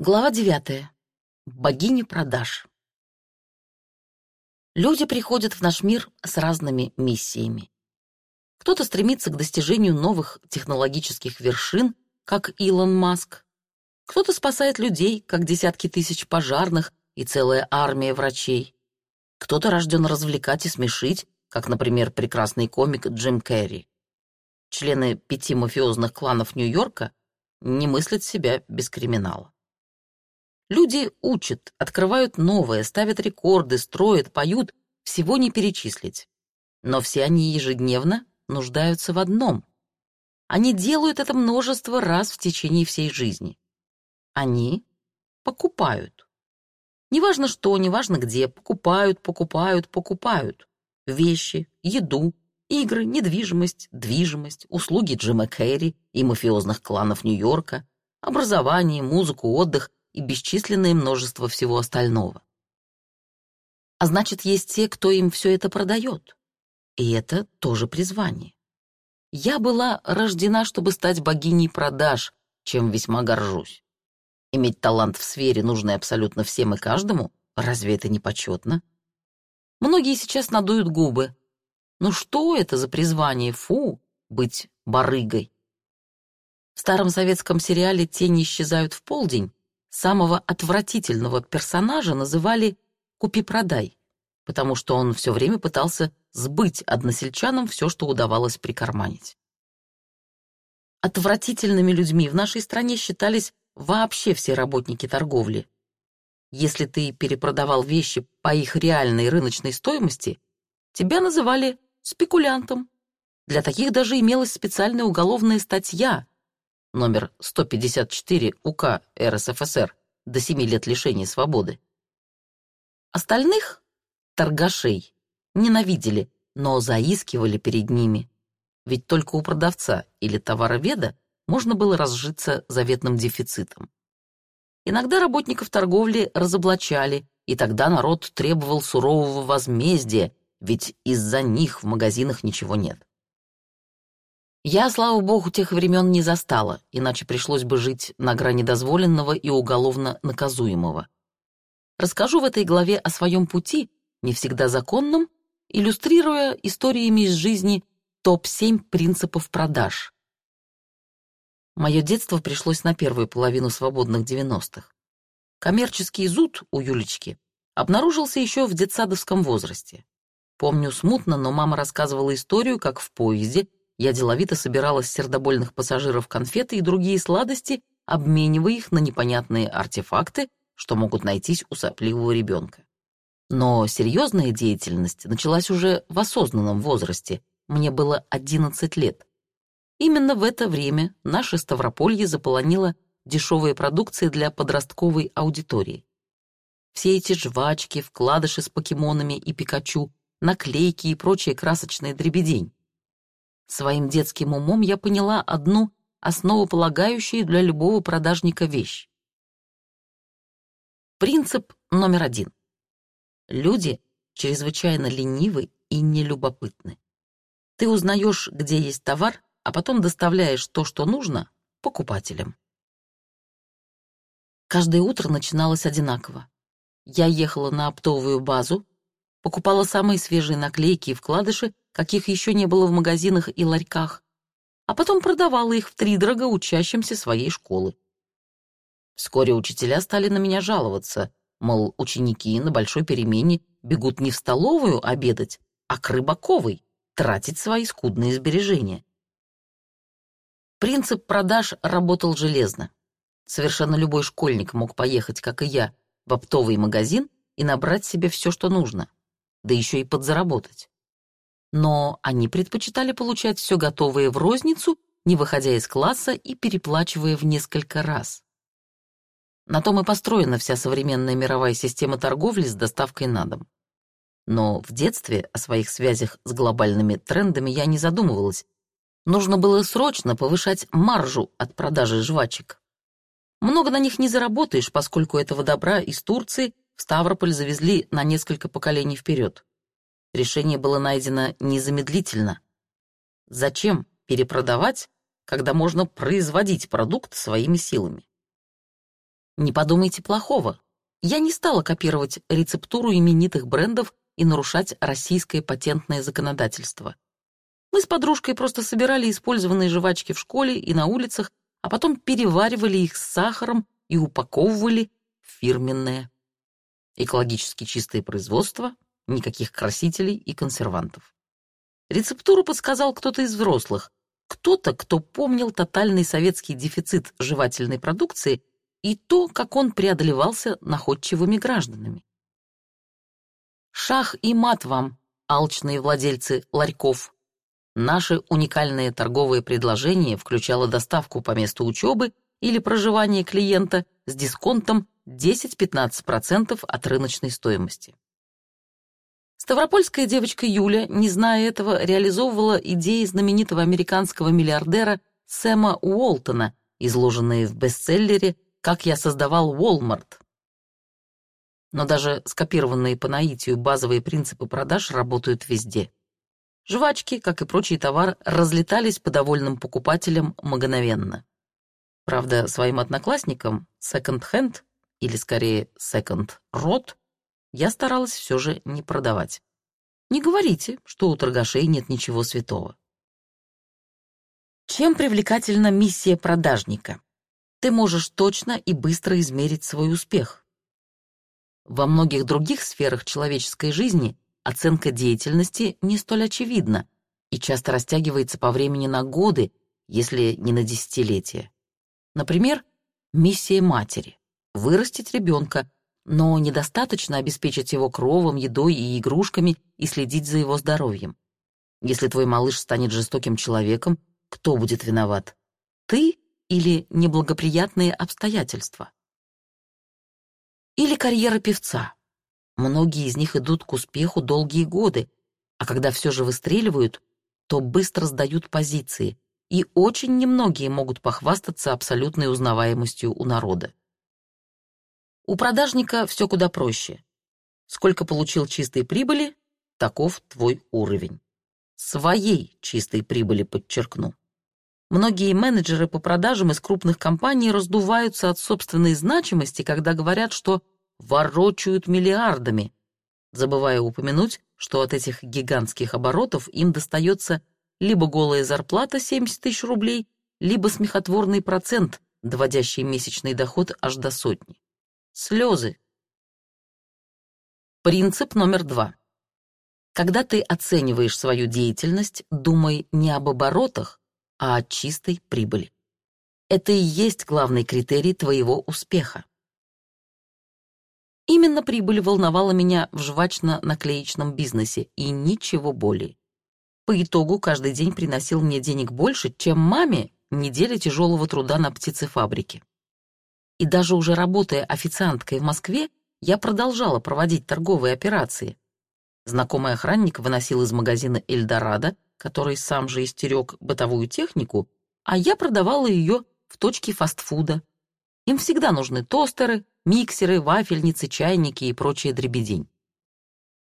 Глава девятая. Богиня продаж. Люди приходят в наш мир с разными миссиями. Кто-то стремится к достижению новых технологических вершин, как Илон Маск. Кто-то спасает людей, как десятки тысяч пожарных и целая армия врачей. Кто-то рожден развлекать и смешить, как, например, прекрасный комик Джим Керри. Члены пяти мафиозных кланов Нью-Йорка не мыслят себя без криминала. Люди учат, открывают новое, ставят рекорды, строят, поют, всего не перечислить. Но все они ежедневно нуждаются в одном. Они делают это множество раз в течение всей жизни. Они покупают. Неважно что, неважно где, покупают, покупают, покупают. Вещи, еду, игры, недвижимость, движимость, услуги Джима Керри и мафиозных кланов Нью-Йорка, образование, музыку, отдых и бесчисленное множество всего остального. А значит, есть те, кто им все это продает. И это тоже призвание. Я была рождена, чтобы стать богиней продаж, чем весьма горжусь. Иметь талант в сфере, нужной абсолютно всем и каждому, разве это не почетно? Многие сейчас надуют губы. Ну что это за призвание, фу, быть барыгой? В старом советском сериале «Тени исчезают в полдень» Самого отвратительного персонажа называли «купи-продай», потому что он все время пытался сбыть односельчанам все, что удавалось прикарманить. Отвратительными людьми в нашей стране считались вообще все работники торговли. Если ты перепродавал вещи по их реальной рыночной стоимости, тебя называли спекулянтом. Для таких даже имелась специальная уголовная статья, номер 154 УК РСФСР, до 7 лет лишения свободы. Остальных, торгашей, ненавидели, но заискивали перед ними. Ведь только у продавца или товароведа можно было разжиться заветным дефицитом. Иногда работников торговли разоблачали, и тогда народ требовал сурового возмездия, ведь из-за них в магазинах ничего нет. Я, слава богу, тех времен не застала, иначе пришлось бы жить на грани дозволенного и уголовно наказуемого. Расскажу в этой главе о своем пути, не всегда законном, иллюстрируя историями из жизни топ-7 принципов продаж. Мое детство пришлось на первую половину свободных 90-х. Коммерческий зуд у Юлечки обнаружился еще в детсадовском возрасте. Помню смутно, но мама рассказывала историю, как в поезде я деловито собирала с сердобольных пассажиров конфеты и другие сладости, обменивая их на непонятные артефакты, что могут найтись у сопливого ребенка. Но серьезная деятельность началась уже в осознанном возрасте, мне было 11 лет. Именно в это время наше Ставрополье заполонило дешевые продукции для подростковой аудитории. Все эти жвачки, вкладыши с покемонами и Пикачу, наклейки и прочие красочные дребедень. Своим детским умом я поняла одну основополагающую для любого продажника вещь. Принцип номер один. Люди чрезвычайно ленивы и нелюбопытны. Ты узнаешь, где есть товар, а потом доставляешь то, что нужно, покупателям. Каждое утро начиналось одинаково. Я ехала на оптовую базу, покупала самые свежие наклейки и вкладыши каких еще не было в магазинах и ларьках, а потом продавала их втридорога учащимся своей школы. Вскоре учителя стали на меня жаловаться, мол, ученики на большой перемене бегут не в столовую обедать, а к Рыбаковой, тратить свои скудные сбережения. Принцип продаж работал железно. Совершенно любой школьник мог поехать, как и я, в оптовый магазин и набрать себе все, что нужно, да еще и подзаработать но они предпочитали получать все готовое в розницу, не выходя из класса и переплачивая в несколько раз. На том и построена вся современная мировая система торговли с доставкой на дом. Но в детстве о своих связях с глобальными трендами я не задумывалась. Нужно было срочно повышать маржу от продажи жвачек. Много на них не заработаешь, поскольку этого добра из Турции в Ставрополь завезли на несколько поколений вперед. Решение было найдено незамедлительно. Зачем перепродавать, когда можно производить продукт своими силами? Не подумайте плохого. Я не стала копировать рецептуру именитых брендов и нарушать российское патентное законодательство. Мы с подружкой просто собирали использованные жвачки в школе и на улицах, а потом переваривали их с сахаром и упаковывали в фирменное. Экологически чистое производство, никаких красителей и консервантов. Рецептуру подсказал кто-то из взрослых, кто-то, кто помнил тотальный советский дефицит жевательной продукции и то, как он преодолевался находчивыми гражданами. Шах и мат вам, алчные владельцы ларьков. Наше уникальное торговое предложение включало доставку по месту учебы или проживания клиента с дисконтом 10-15% от рыночной стоимости. Ставропольская девочка Юля, не зная этого, реализовывала идеи знаменитого американского миллиардера Сэма Уолтона, изложенные в бестселлере «Как я создавал Walmart». Но даже скопированные по наитию базовые принципы продаж работают везде. Жвачки, как и прочий товар, разлетались по довольным покупателям мгновенно. Правда, своим одноклассникам секонд-хенд, или скорее секонд-рот, я старалась все же не продавать. Не говорите, что у торгашей нет ничего святого. Чем привлекательна миссия продажника? Ты можешь точно и быстро измерить свой успех. Во многих других сферах человеческой жизни оценка деятельности не столь очевидна и часто растягивается по времени на годы, если не на десятилетия. Например, миссия матери — вырастить ребенка, но недостаточно обеспечить его кровом, едой и игрушками и следить за его здоровьем. Если твой малыш станет жестоким человеком, кто будет виноват? Ты или неблагоприятные обстоятельства? Или карьера певца. Многие из них идут к успеху долгие годы, а когда все же выстреливают, то быстро сдают позиции, и очень немногие могут похвастаться абсолютной узнаваемостью у народа. У продажника все куда проще. Сколько получил чистой прибыли, таков твой уровень. Своей чистой прибыли подчеркну. Многие менеджеры по продажам из крупных компаний раздуваются от собственной значимости, когда говорят, что ворочают миллиардами, забывая упомянуть, что от этих гигантских оборотов им достается либо голая зарплата 70 тысяч рублей, либо смехотворный процент, доводящий месячный доход аж до сотни. Слезы. Принцип номер два. Когда ты оцениваешь свою деятельность, думай не об оборотах, а о чистой прибыли. Это и есть главный критерий твоего успеха. Именно прибыль волновала меня в жвачно-наклеечном бизнесе и ничего более. По итогу каждый день приносил мне денег больше, чем маме неделя тяжелого труда на птицефабрике. И даже уже работая официанткой в Москве, я продолжала проводить торговые операции. Знакомый охранник выносил из магазина «Эльдорадо», который сам же истерег бытовую технику, а я продавала ее в точке фастфуда. Им всегда нужны тостеры, миксеры, вафельницы, чайники и прочая дребедень.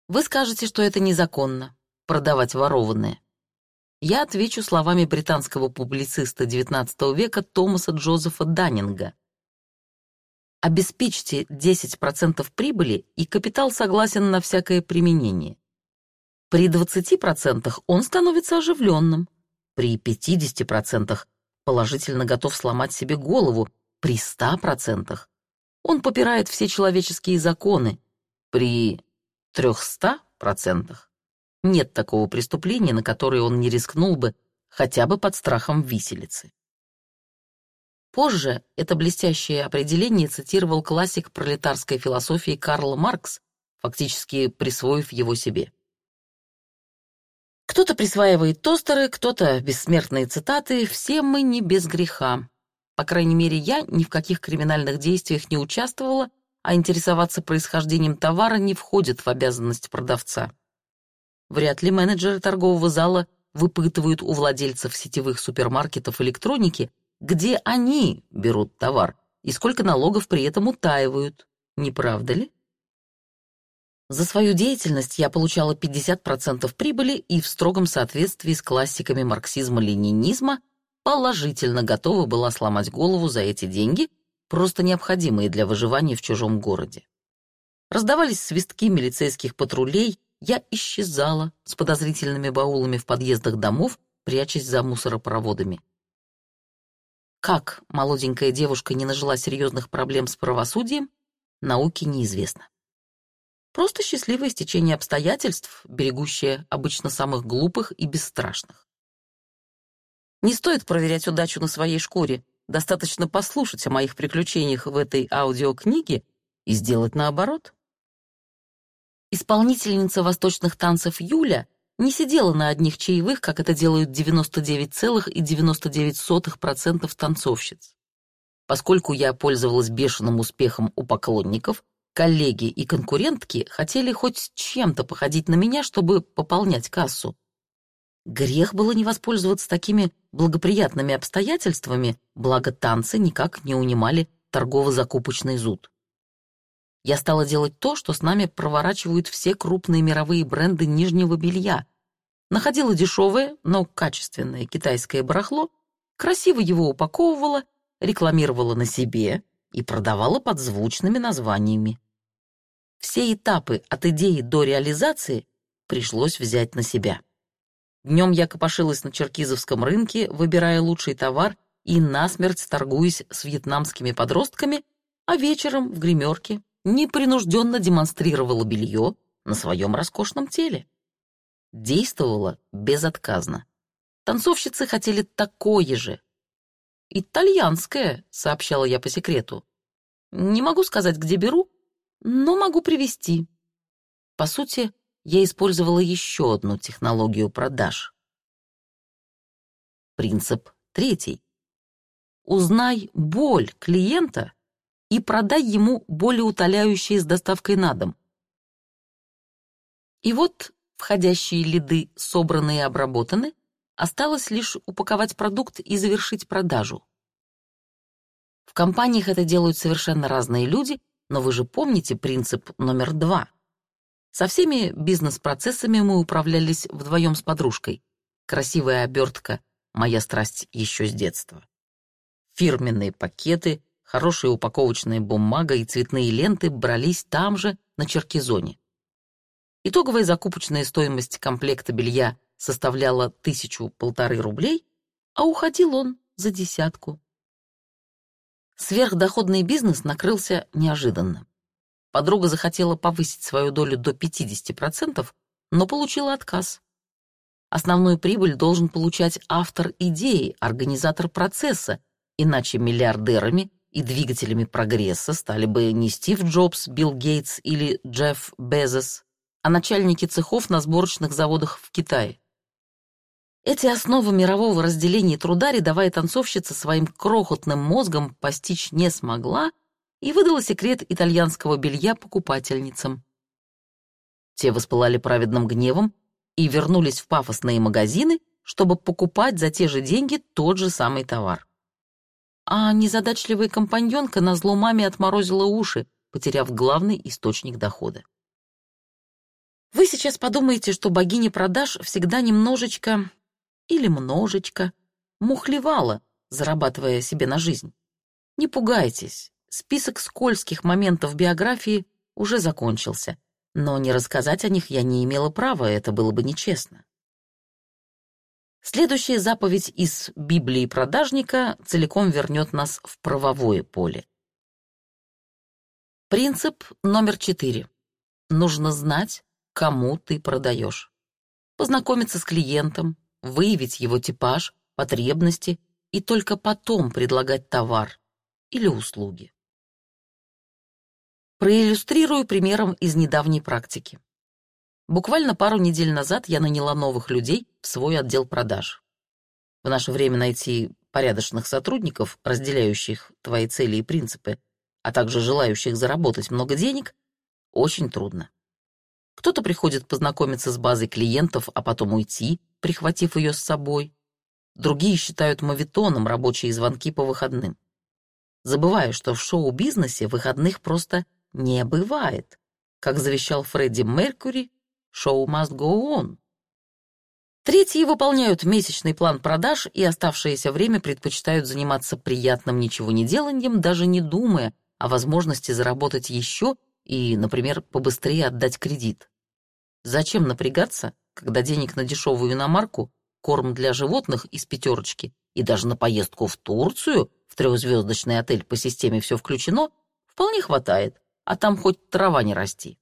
Вы скажете, что это незаконно — продавать ворованное. Я отвечу словами британского публициста XIX века Томаса Джозефа Даннинга — Обеспечьте 10% прибыли, и капитал согласен на всякое применение. При 20% он становится оживленным. При 50% положительно готов сломать себе голову. При 100% он попирает все человеческие законы. При 300% нет такого преступления, на которое он не рискнул бы хотя бы под страхом виселицы. Позже это блестящее определение цитировал классик пролетарской философии Карл Маркс, фактически присвоив его себе. Кто-то присваивает тостеры, кто-то бессмертные цитаты, все мы не без греха. По крайней мере, я ни в каких криминальных действиях не участвовала, а интересоваться происхождением товара не входит в обязанность продавца. Вряд ли менеджеры торгового зала выпытывают у владельцев сетевых супермаркетов электроники, где они берут товар и сколько налогов при этом утаивают, не правда ли? За свою деятельность я получала 50% прибыли и в строгом соответствии с классиками марксизма-ленинизма положительно готова была сломать голову за эти деньги, просто необходимые для выживания в чужом городе. Раздавались свистки милицейских патрулей, я исчезала с подозрительными баулами в подъездах домов, прячась за мусоропроводами. Как молоденькая девушка не нажила серьезных проблем с правосудием, науке неизвестно. Просто счастливое стечение обстоятельств, берегущее обычно самых глупых и бесстрашных. Не стоит проверять удачу на своей шкуре, достаточно послушать о моих приключениях в этой аудиокниге и сделать наоборот. Исполнительница восточных танцев Юля не сидела на одних чаевых, как это делают 99,99% танцовщиц. Поскольку я пользовалась бешеным успехом у поклонников, коллеги и конкурентки хотели хоть чем-то походить на меня, чтобы пополнять кассу. Грех было не воспользоваться такими благоприятными обстоятельствами, благо танцы никак не унимали торгово-закупочный зуд. Я стала делать то, что с нами проворачивают все крупные мировые бренды нижнего белья. Находила дешевое, но качественное китайское барахло, красиво его упаковывала, рекламировала на себе и продавала под звучными названиями. Все этапы от идеи до реализации пришлось взять на себя. Днем я копошилась на черкизовском рынке, выбирая лучший товар и насмерть торгуясь с вьетнамскими подростками, а вечером в гримерке непринужденно демонстрировала белье на своем роскошном теле. Действовала безотказно. Танцовщицы хотели такое же. «Итальянское», — сообщала я по секрету. «Не могу сказать, где беру, но могу привезти». По сути, я использовала еще одну технологию продаж. Принцип третий. Узнай боль клиента и продай ему болеутоляющие с доставкой на дом. И вот входящие лиды собраны и обработаны, осталось лишь упаковать продукт и завершить продажу. В компаниях это делают совершенно разные люди, но вы же помните принцип номер два. Со всеми бизнес-процессами мы управлялись вдвоем с подружкой. Красивая обертка — моя страсть еще с детства. Фирменные пакеты, хорошая упаковочная бумага и цветные ленты брались там же, на Черкизоне. Итоговая закупочная стоимость комплекта белья составляла тысячу-полторы рублей, а уходил он за десятку. Сверхдоходный бизнес накрылся неожиданно. Подруга захотела повысить свою долю до 50%, но получила отказ. Основную прибыль должен получать автор идеи, организатор процесса, иначе миллиардерами и двигателями прогресса стали бы не Стив Джобс, Билл Гейтс или Джефф Безос, а начальники цехов на сборочных заводах в Китае. Эти основы мирового разделения труда рядовая танцовщица своим крохотным мозгом постичь не смогла и выдала секрет итальянского белья покупательницам. Те воспылали праведным гневом и вернулись в пафосные магазины, чтобы покупать за те же деньги тот же самый товар. А незадачливая компаньонка на зло маме отморозила уши, потеряв главный источник дохода. Вы сейчас подумаете, что богиня продаж всегда немножечко или множечко мухлевала, зарабатывая себе на жизнь. Не пугайтесь, Список скользких моментов биографии уже закончился, но не рассказать о них я не имела права, это было бы нечестно. Следующая заповедь из Библии продажника целиком вернет нас в правовое поле. Принцип номер четыре. Нужно знать, кому ты продаешь. Познакомиться с клиентом, выявить его типаж, потребности и только потом предлагать товар или услуги. Проиллюстрирую примером из недавней практики. Буквально пару недель назад я наняла новых людей в свой отдел продаж. В наше время найти порядочных сотрудников, разделяющих твои цели и принципы, а также желающих заработать много денег, очень трудно. Кто-то приходит познакомиться с базой клиентов, а потом уйти, прихватив ее с собой. Другие считают мавитоном рабочие звонки по выходным. Забывая, что в шоу-бизнесе выходных просто не бывает. Как завещал Фредди Меркьюри, шоу must go on. Третьи выполняют месячный план продаж и оставшееся время предпочитают заниматься приятным ничего не деланием, даже не думая о возможности заработать еще и, например, побыстрее отдать кредит. Зачем напрягаться, когда денег на дешевую иномарку, корм для животных из пятерочки и даже на поездку в Турцию в трехзвездочный отель по системе «все включено» вполне хватает, а там хоть трава не расти.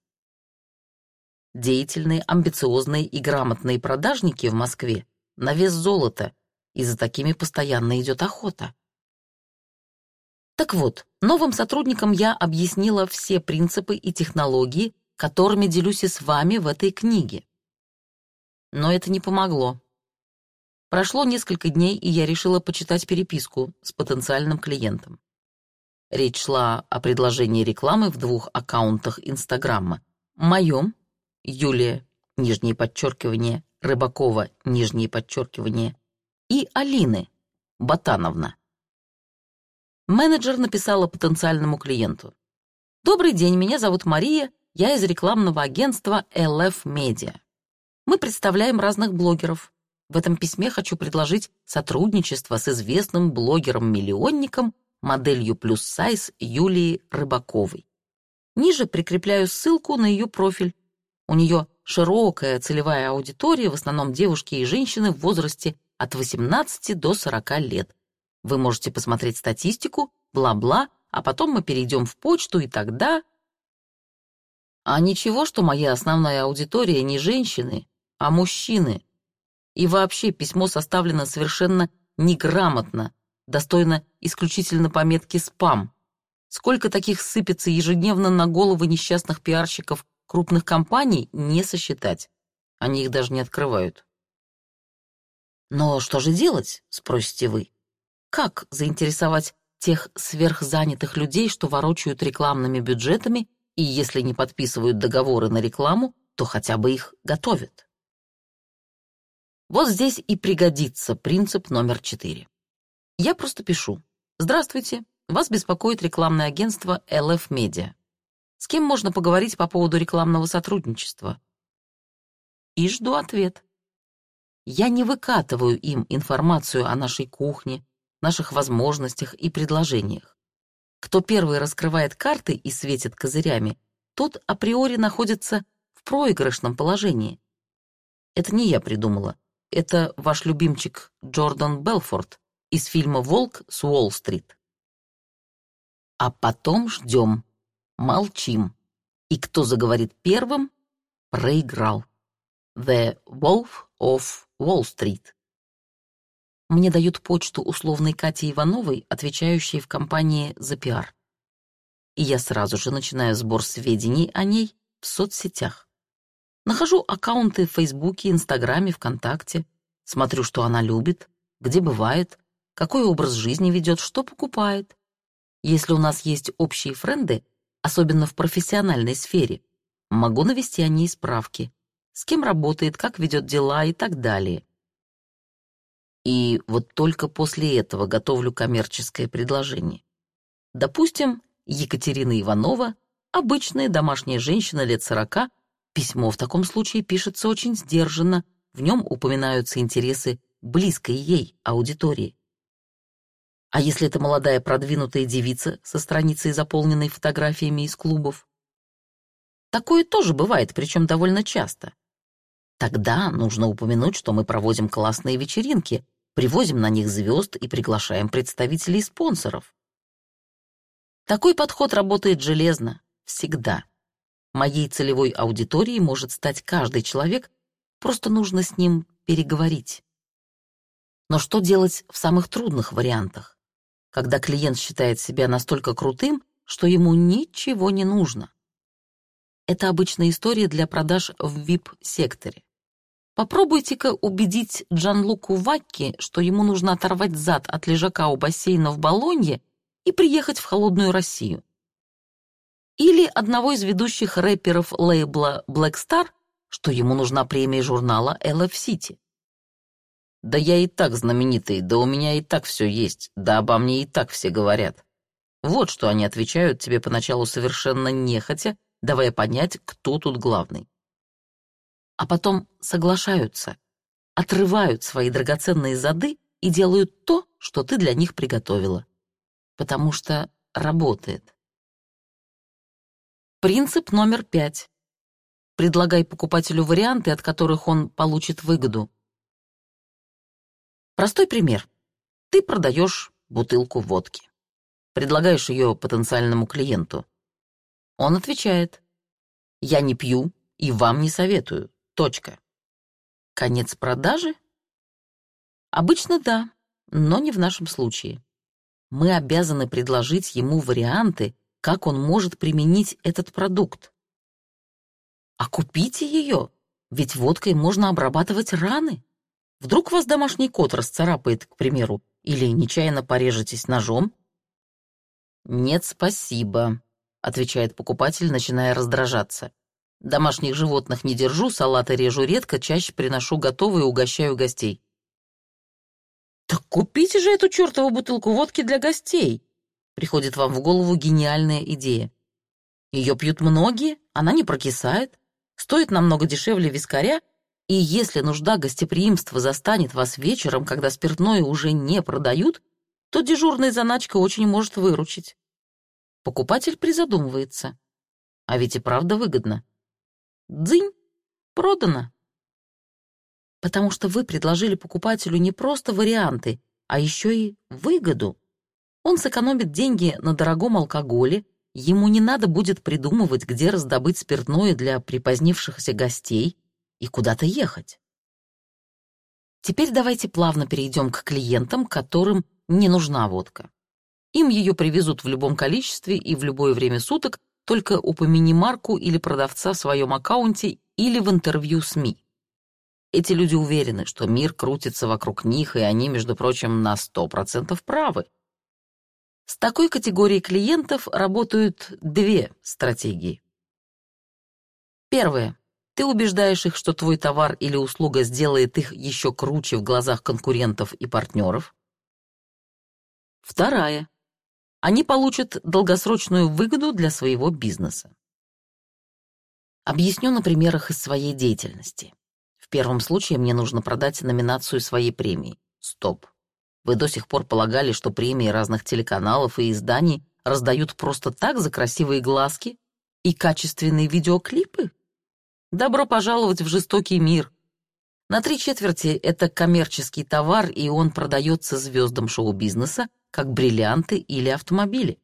Деятельные, амбициозные и грамотные продажники в Москве на вес золота, и за такими постоянно идет охота. Так вот, новым сотрудникам я объяснила все принципы и технологии, которыми делюсь и с вами в этой книге. Но это не помогло. Прошло несколько дней, и я решила почитать переписку с потенциальным клиентом. Речь шла о предложении рекламы в двух аккаунтах Инстаграма. Моем, Юлия, нижнее подчеркивание, Рыбакова, нижнее подчеркивание, и Алины, Ботановна. Менеджер написала потенциальному клиенту. «Добрый день, меня зовут Мария, я из рекламного агентства LF Media. Мы представляем разных блогеров. В этом письме хочу предложить сотрудничество с известным блогером-миллионником, моделью плюс сайз Юлией Рыбаковой. Ниже прикрепляю ссылку на ее профиль. У нее широкая целевая аудитория, в основном девушки и женщины в возрасте от 18 до 40 лет. Вы можете посмотреть статистику, бла-бла, а потом мы перейдем в почту, и тогда... А ничего, что моя основная аудитория не женщины, а мужчины. И вообще письмо составлено совершенно неграмотно, достойно исключительно пометки «спам». Сколько таких сыпется ежедневно на головы несчастных пиарщиков крупных компаний, не сосчитать. Они их даже не открывают. «Но что же делать?» — спросите вы. Как заинтересовать тех сверхзанятых людей, что ворочают рекламными бюджетами, и если не подписывают договоры на рекламу, то хотя бы их готовят? Вот здесь и пригодится принцип номер четыре. Я просто пишу. Здравствуйте, вас беспокоит рекламное агентство LF Media. С кем можно поговорить по поводу рекламного сотрудничества? И жду ответ. Я не выкатываю им информацию о нашей кухне, наших возможностях и предложениях. Кто первый раскрывает карты и светит козырями, тот априори находится в проигрышном положении. Это не я придумала. Это ваш любимчик Джордан Белфорд из фильма «Волк с Уолл-стрит». А потом ждем, молчим. И кто заговорит первым, проиграл. The Wolf of Wall Street. Мне дают почту условной Кати Ивановой, отвечающей в компании за пиар. И я сразу же начинаю сбор сведений о ней в соцсетях. Нахожу аккаунты в Фейсбуке, Инстаграме, ВКонтакте, смотрю, что она любит, где бывает, какой образ жизни ведет, что покупает. Если у нас есть общие френды, особенно в профессиональной сфере, могу навести о ней справки, с кем работает, как ведет дела и так далее. И вот только после этого готовлю коммерческое предложение. Допустим, Екатерина Иванова, обычная домашняя женщина лет сорока, письмо в таком случае пишется очень сдержанно, в нем упоминаются интересы близкой ей аудитории. А если это молодая продвинутая девица со страницей, заполненной фотографиями из клубов? Такое тоже бывает, причем довольно часто. Тогда нужно упомянуть, что мы проводим классные вечеринки, привозим на них звезд и приглашаем представителей спонсоров. Такой подход работает железно, всегда. Моей целевой аудиторией может стать каждый человек, просто нужно с ним переговорить. Но что делать в самых трудных вариантах? Когда клиент считает себя настолько крутым, что ему ничего не нужно. Это обычная история для продаж в VIP-секторе. Попробуйте-ка убедить Джанлуку Вакки, что ему нужно оторвать зад от лежака у бассейна в Болонье и приехать в холодную Россию. Или одного из ведущих рэперов лейбла Black Star, что ему нужна премия журнала LF City. Да я и так знаменитый, да у меня и так все есть, да обо мне и так все говорят. Вот что они отвечают тебе поначалу совершенно нехотя, давая понять, кто тут главный а потом соглашаются, отрывают свои драгоценные зады и делают то, что ты для них приготовила. Потому что работает. Принцип номер пять. Предлагай покупателю варианты, от которых он получит выгоду. Простой пример. Ты продаешь бутылку водки. Предлагаешь ее потенциальному клиенту. Он отвечает. Я не пью и вам не советую. Точка. Конец продажи? Обычно да, но не в нашем случае. Мы обязаны предложить ему варианты, как он может применить этот продукт. А купите ее, ведь водкой можно обрабатывать раны. Вдруг вас домашний кот расцарапает, к примеру, или нечаянно порежетесь ножом? «Нет, спасибо», — отвечает покупатель, начиная раздражаться. «Домашних животных не держу, салаты режу редко, чаще приношу готовые и угощаю гостей». «Так купите же эту чертову бутылку водки для гостей!» Приходит вам в голову гениальная идея. Ее пьют многие, она не прокисает, стоит намного дешевле вискаря и если нужда гостеприимства застанет вас вечером, когда спиртное уже не продают, то дежурная заначка очень может выручить. Покупатель призадумывается. А ведь и правда выгодно. Дзынь! Продано. Потому что вы предложили покупателю не просто варианты, а еще и выгоду. Он сэкономит деньги на дорогом алкоголе, ему не надо будет придумывать, где раздобыть спиртное для припозднившихся гостей, и куда-то ехать. Теперь давайте плавно перейдем к клиентам, которым не нужна водка. Им ее привезут в любом количестве и в любое время суток, только упомяни марку или продавца в своем аккаунте или в интервью СМИ. Эти люди уверены, что мир крутится вокруг них, и они, между прочим, на 100% правы. С такой категорией клиентов работают две стратегии. Первое. Ты убеждаешь их, что твой товар или услуга сделает их еще круче в глазах конкурентов и партнеров. Вторая. Они получат долгосрочную выгоду для своего бизнеса. Объясню на примерах из своей деятельности. В первом случае мне нужно продать номинацию своей премии. Стоп. Вы до сих пор полагали, что премии разных телеканалов и изданий раздают просто так за красивые глазки и качественные видеоклипы? Добро пожаловать в жестокий мир. На три четверти это коммерческий товар, и он продается звездам шоу-бизнеса, как бриллианты или автомобили.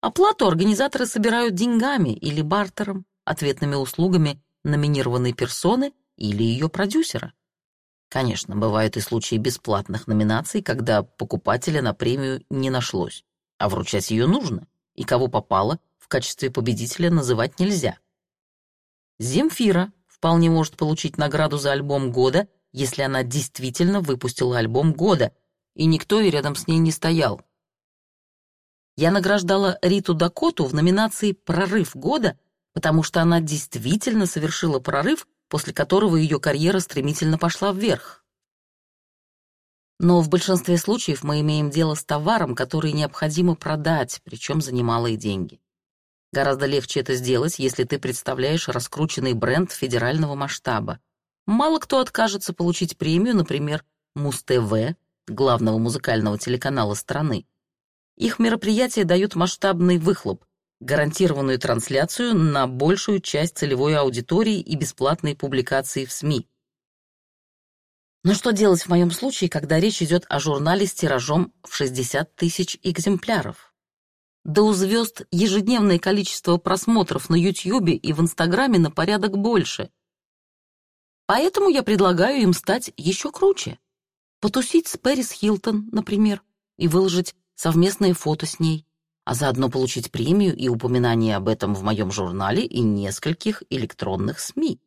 Оплату организаторы собирают деньгами или бартером, ответными услугами номинированной персоны или ее продюсера. Конечно, бывают и случаи бесплатных номинаций, когда покупателя на премию не нашлось, а вручать ее нужно, и кого попало в качестве победителя называть нельзя — Земфира вполне может получить награду за альбом года, если она действительно выпустила альбом года, и никто и рядом с ней не стоял. Я награждала Риту Дакоту в номинации «Прорыв года», потому что она действительно совершила прорыв, после которого ее карьера стремительно пошла вверх. Но в большинстве случаев мы имеем дело с товаром, который необходимо продать, причем за немалые деньги. Гораздо легче это сделать, если ты представляешь раскрученный бренд федерального масштаба. Мало кто откажется получить премию, например, Муз-ТВ, главного музыкального телеканала страны. Их мероприятия дают масштабный выхлоп, гарантированную трансляцию на большую часть целевой аудитории и бесплатные публикации в СМИ. Но что делать в моем случае, когда речь идет о журнале с тиражом в 60 тысяч экземпляров? Да у звезд ежедневное количество просмотров на Ютьюбе и в Инстаграме на порядок больше. Поэтому я предлагаю им стать еще круче. Потусить с Пэрис Хилтон, например, и выложить совместные фото с ней, а заодно получить премию и упоминание об этом в моем журнале и нескольких электронных СМИ.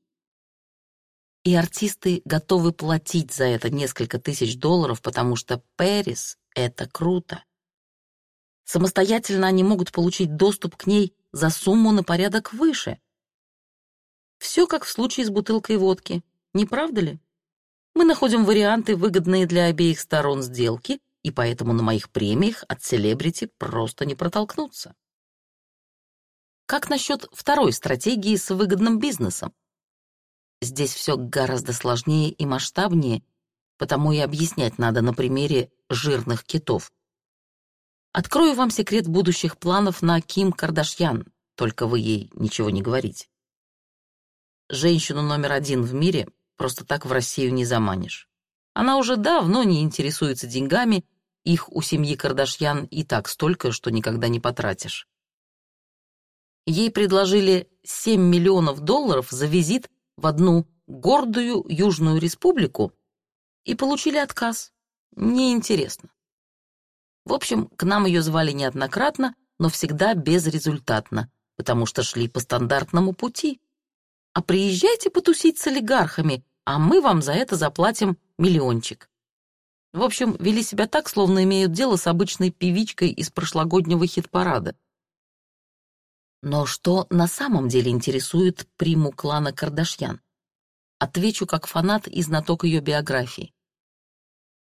И артисты готовы платить за это несколько тысяч долларов, потому что Пэрис — это круто. Самостоятельно они могут получить доступ к ней за сумму на порядок выше. Все как в случае с бутылкой водки, не правда ли? Мы находим варианты, выгодные для обеих сторон сделки, и поэтому на моих премиях от селебрити просто не протолкнуться. Как насчет второй стратегии с выгодным бизнесом? Здесь все гораздо сложнее и масштабнее, потому и объяснять надо на примере жирных китов. Открою вам секрет будущих планов на Ким Кардашьян, только вы ей ничего не говорите. Женщину номер один в мире просто так в Россию не заманишь. Она уже давно не интересуется деньгами, их у семьи Кардашьян и так столько, что никогда не потратишь. Ей предложили 7 миллионов долларов за визит в одну гордую Южную Республику и получили отказ. Неинтересно. В общем, к нам ее звали неоднократно, но всегда безрезультатно, потому что шли по стандартному пути. А приезжайте потусить с олигархами, а мы вам за это заплатим миллиончик. В общем, вели себя так, словно имеют дело с обычной певичкой из прошлогоднего хит-парада. Но что на самом деле интересует приму клана Кардашьян? Отвечу как фанат и знаток ее биографии.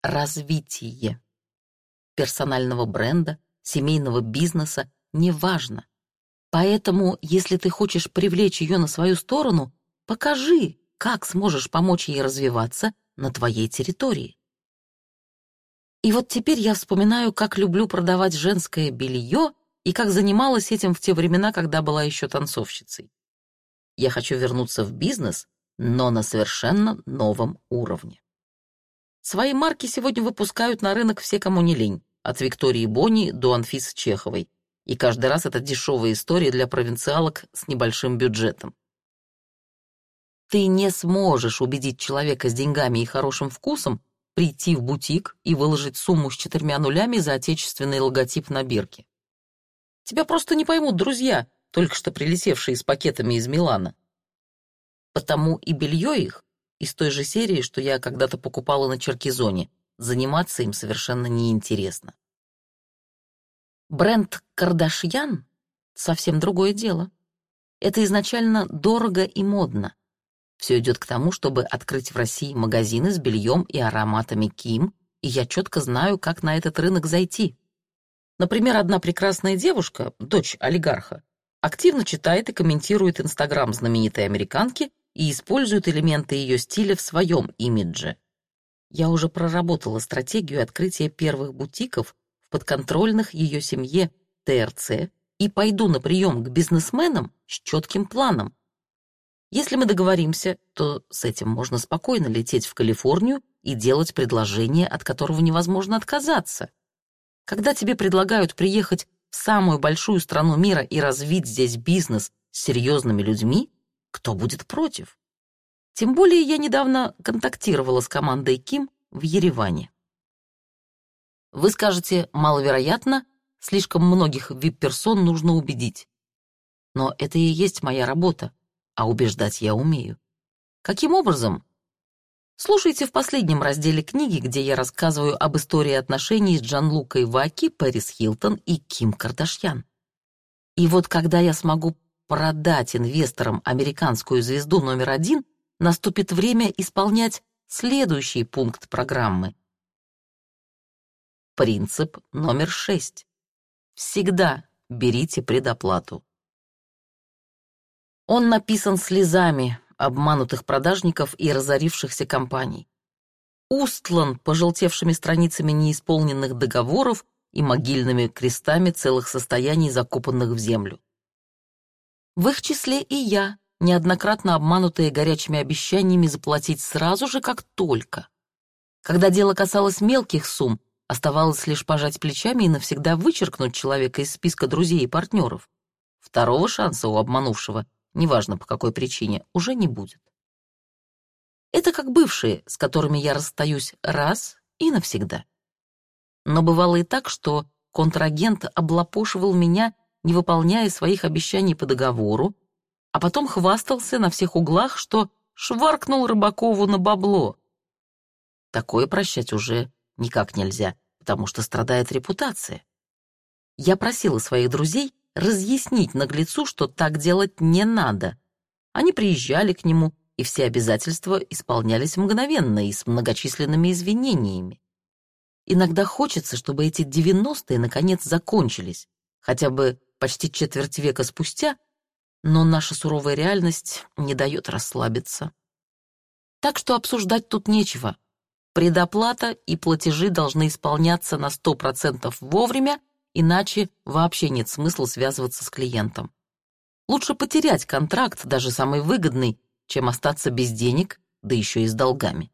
Развитие. Персонального бренда, семейного бизнеса, неважно. Поэтому, если ты хочешь привлечь ее на свою сторону, покажи, как сможешь помочь ей развиваться на твоей территории. И вот теперь я вспоминаю, как люблю продавать женское белье и как занималась этим в те времена, когда была еще танцовщицей. Я хочу вернуться в бизнес, но на совершенно новом уровне. Свои марки сегодня выпускают на рынок все, кому не лень, от Виктории Бони до Анфисы Чеховой. И каждый раз это дешевая история для провинциалок с небольшим бюджетом. Ты не сможешь убедить человека с деньгами и хорошим вкусом прийти в бутик и выложить сумму с четырьмя нулями за отечественный логотип на бирке. Тебя просто не поймут друзья, только что прилетевшие с пакетами из Милана. Потому и белье их из той же серии, что я когда-то покупала на Черкизоне, заниматься им совершенно неинтересно. Бренд «Кардашьян» — совсем другое дело. Это изначально дорого и модно. Все идет к тому, чтобы открыть в России магазины с бельем и ароматами Ким, и я четко знаю, как на этот рынок зайти. Например, одна прекрасная девушка, дочь олигарха, активно читает и комментирует Инстаграм знаменитой американки и использует элементы ее стиля в своем имидже. Я уже проработала стратегию открытия первых бутиков в подконтрольных ее семье ТРЦ и пойду на прием к бизнесменам с четким планом, если мы договоримся, то с этим можно спокойно лететь в Калифорнию и делать предложение, от которого невозможно отказаться. Когда тебе предлагают приехать в самую большую страну мира и развить здесь бизнес с серьезными людьми, кто будет против? Тем более я недавно контактировала с командой Ким в Ереване. Вы скажете, маловероятно, слишком многих вип-персон нужно убедить. Но это и есть моя работа а убеждать я умею. Каким образом? Слушайте в последнем разделе книги, где я рассказываю об истории отношений с Джан-Лукой Ваки, Пэрис Хилтон и Ким Кардашьян. И вот когда я смогу продать инвесторам американскую звезду номер один, наступит время исполнять следующий пункт программы. Принцип номер шесть. Всегда берите предоплату. Он написан слезами обманутых продажников и разорившихся компаний. Устлан пожелтевшими страницами неисполненных договоров и могильными крестами целых состояний, закопанных в землю. В их числе и я, неоднократно обманутая горячими обещаниями заплатить сразу же, как только. Когда дело касалось мелких сумм, оставалось лишь пожать плечами и навсегда вычеркнуть человека из списка друзей и партнеров. Второго шанса у обманувшего неважно по какой причине, уже не будет. Это как бывшие, с которыми я расстаюсь раз и навсегда. Но бывало и так, что контрагент облапошивал меня, не выполняя своих обещаний по договору, а потом хвастался на всех углах, что шваркнул Рыбакову на бабло. Такое прощать уже никак нельзя, потому что страдает репутация. Я просила своих друзей разъяснить наглецу, что так делать не надо. Они приезжали к нему, и все обязательства исполнялись мгновенно и с многочисленными извинениями. Иногда хочется, чтобы эти девяностые наконец закончились, хотя бы почти четверть века спустя, но наша суровая реальность не дает расслабиться. Так что обсуждать тут нечего. Предоплата и платежи должны исполняться на 100% вовремя, иначе вообще нет смысла связываться с клиентом. Лучше потерять контракт, даже самый выгодный, чем остаться без денег, да еще и с долгами.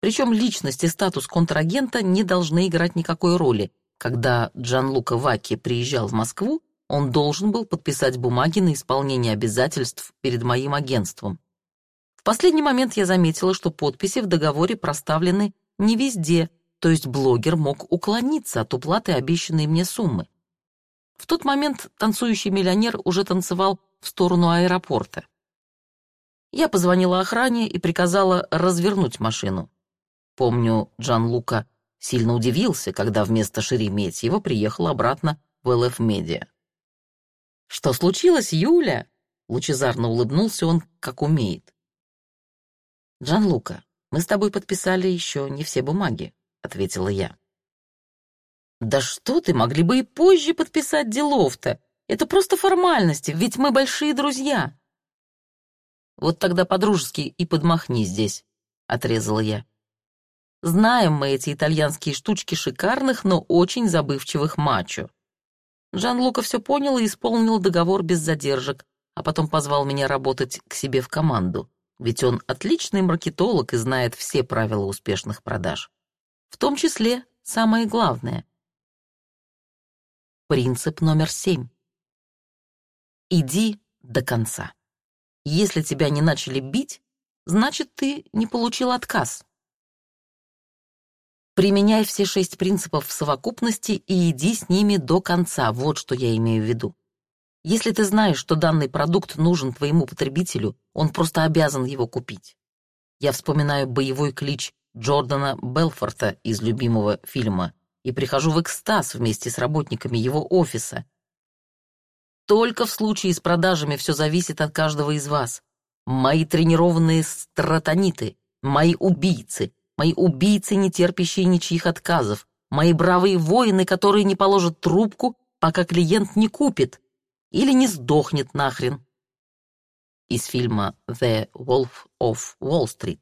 Причем личность и статус контрагента не должны играть никакой роли. Когда Джанлука Ваки приезжал в Москву, он должен был подписать бумаги на исполнение обязательств перед моим агентством. В последний момент я заметила, что подписи в договоре проставлены не везде, то есть блогер мог уклониться от уплаты обещанной мне суммы. В тот момент танцующий миллионер уже танцевал в сторону аэропорта. Я позвонила охране и приказала развернуть машину. Помню, Джан Лука сильно удивился, когда вместо Шереметьева приехал обратно в ЛФ Медиа. «Что случилось, Юля?» — лучезарно улыбнулся он, как умеет. «Джан Лука, мы с тобой подписали еще не все бумаги», — ответила я. «Да что ты, могли бы и позже подписать делов-то. Это просто формальности, ведь мы большие друзья». «Вот тогда по-дружески и подмахни здесь», — отрезала я. «Знаем мы эти итальянские штучки шикарных, но очень забывчивых мачо. Жан Лука все понял и исполнил договор без задержек, а потом позвал меня работать к себе в команду, ведь он отличный маркетолог и знает все правила успешных продаж. В том числе самое главное. Принцип номер семь. Иди до конца. Если тебя не начали бить, значит, ты не получил отказ. Применяй все шесть принципов в совокупности и иди с ними до конца, вот что я имею в виду. Если ты знаешь, что данный продукт нужен твоему потребителю, он просто обязан его купить. Я вспоминаю боевой клич Джордана Белфорта из любимого фильма и прихожу в экстаз вместе с работниками его офиса. Только в случае с продажами все зависит от каждого из вас. Мои тренированные стратониты, мои убийцы, мои убийцы, не терпящие ничьих отказов, мои бравые воины, которые не положат трубку, пока клиент не купит или не сдохнет нахрен. Из фильма «The Wolf of Wall Street».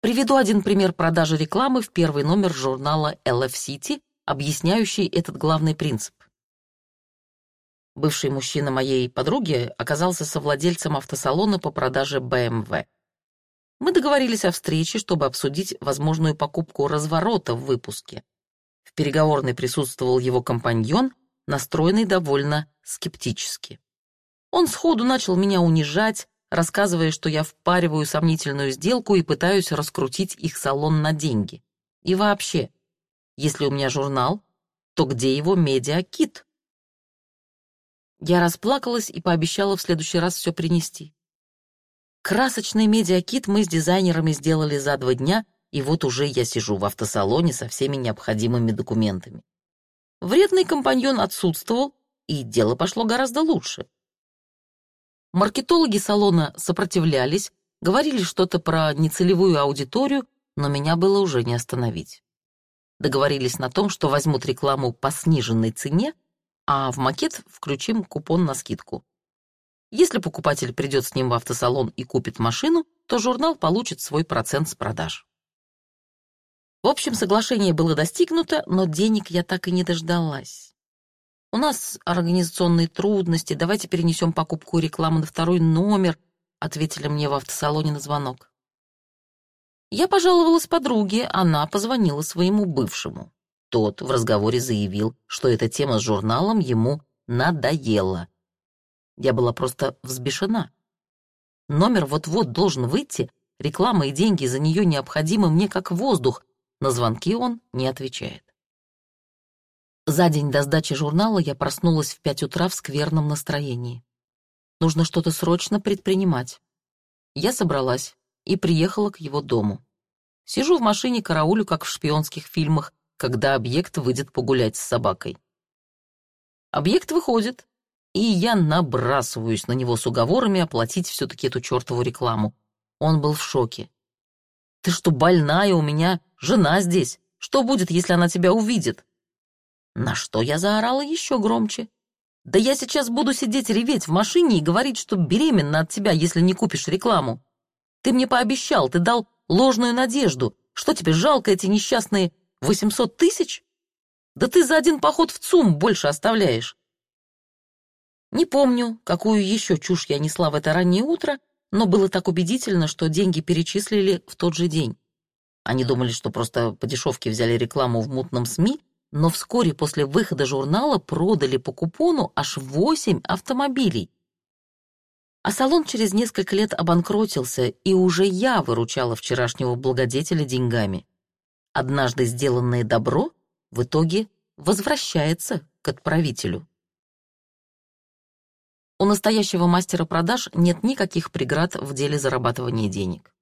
Приведу один пример продажи рекламы в первый номер журнала LF City, объясняющий этот главный принцип. Бывший мужчина моей подруги оказался совладельцем автосалона по продаже BMW. Мы договорились о встрече, чтобы обсудить возможную покупку разворота в выпуске. В переговорной присутствовал его компаньон, настроенный довольно скептически. Он сходу начал меня унижать, рассказывая, что я впариваю сомнительную сделку и пытаюсь раскрутить их салон на деньги. И вообще, если у меня журнал, то где его медиакит? Я расплакалась и пообещала в следующий раз все принести. Красочный медиакит мы с дизайнерами сделали за два дня, и вот уже я сижу в автосалоне со всеми необходимыми документами. Вредный компаньон отсутствовал, и дело пошло гораздо лучше. Маркетологи салона сопротивлялись, говорили что-то про нецелевую аудиторию, но меня было уже не остановить. Договорились на том, что возьмут рекламу по сниженной цене, а в макет включим купон на скидку. Если покупатель придет с ним в автосалон и купит машину, то журнал получит свой процент с продаж. В общем, соглашение было достигнуто, но денег я так и не дождалась. У нас организационные трудности, давайте перенесем покупку рекламы на второй номер, ответили мне в автосалоне на звонок. Я пожаловалась подруге, она позвонила своему бывшему. Тот в разговоре заявил, что эта тема с журналом ему надоела, я была просто взбешена. Номер вот-вот должен выйти, реклама и деньги за нее необходимы мне как воздух, на звонки он не отвечает. За день до сдачи журнала я проснулась в пять утра в скверном настроении. Нужно что-то срочно предпринимать. Я собралась и приехала к его дому. Сижу в машине, караулю, как в шпионских фильмах, когда объект выйдет погулять с собакой. Объект выходит, и я набрасываюсь на него с уговорами оплатить все-таки эту чертову рекламу. Он был в шоке. «Ты что, больная? У меня жена здесь. Что будет, если она тебя увидит?» На что я заорала еще громче. «Да я сейчас буду сидеть реветь в машине и говорить, что беременна от тебя, если не купишь рекламу. Ты мне пообещал, ты дал ложную надежду. Что тебе, жалко эти несчастные 800 тысяч? Да ты за один поход в ЦУМ больше оставляешь. Не помню, какую еще чушь я несла в это раннее утро, но было так убедительно, что деньги перечислили в тот же день. Они думали, что просто по дешевке взяли рекламу в мутном СМИ, но вскоре после выхода журнала продали по купону аж восемь автомобилей. А салон через несколько лет обанкротился, и уже я выручала вчерашнего благодетеля деньгами. Однажды сделанное добро в итоге возвращается к отправителю. У настоящего мастера продаж нет никаких преград в деле зарабатывания денег.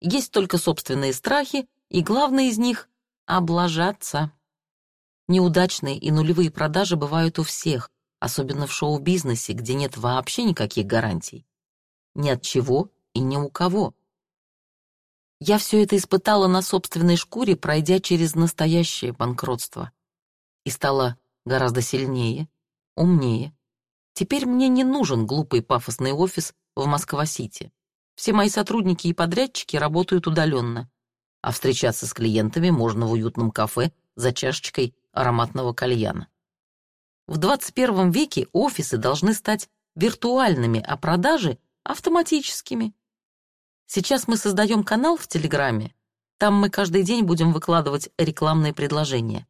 Есть только собственные страхи, и главное из них — облажаться. Неудачные и нулевые продажи бывают у всех, особенно в шоу-бизнесе, где нет вообще никаких гарантий. Ни от чего и ни у кого. Я все это испытала на собственной шкуре, пройдя через настоящее банкротство. И стала гораздо сильнее, умнее. Теперь мне не нужен глупый пафосный офис в Москва-Сити. Все мои сотрудники и подрядчики работают удаленно, а встречаться с клиентами можно в уютном кафе за чашечкой ароматного кальяна. В 21 веке офисы должны стать виртуальными, а продажи — автоматическими. Сейчас мы создаем канал в Телеграме. Там мы каждый день будем выкладывать рекламные предложения.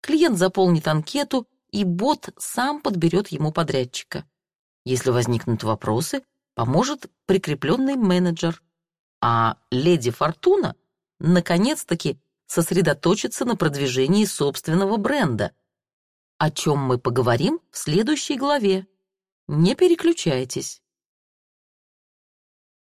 Клиент заполнит анкету, и бот сам подберет ему подрядчика. Если возникнут вопросы, поможет прикрепленный менеджер. А леди Фортуна наконец-таки сосредоточится на продвижении собственного бренда, о чем мы поговорим в следующей главе. Не переключайтесь.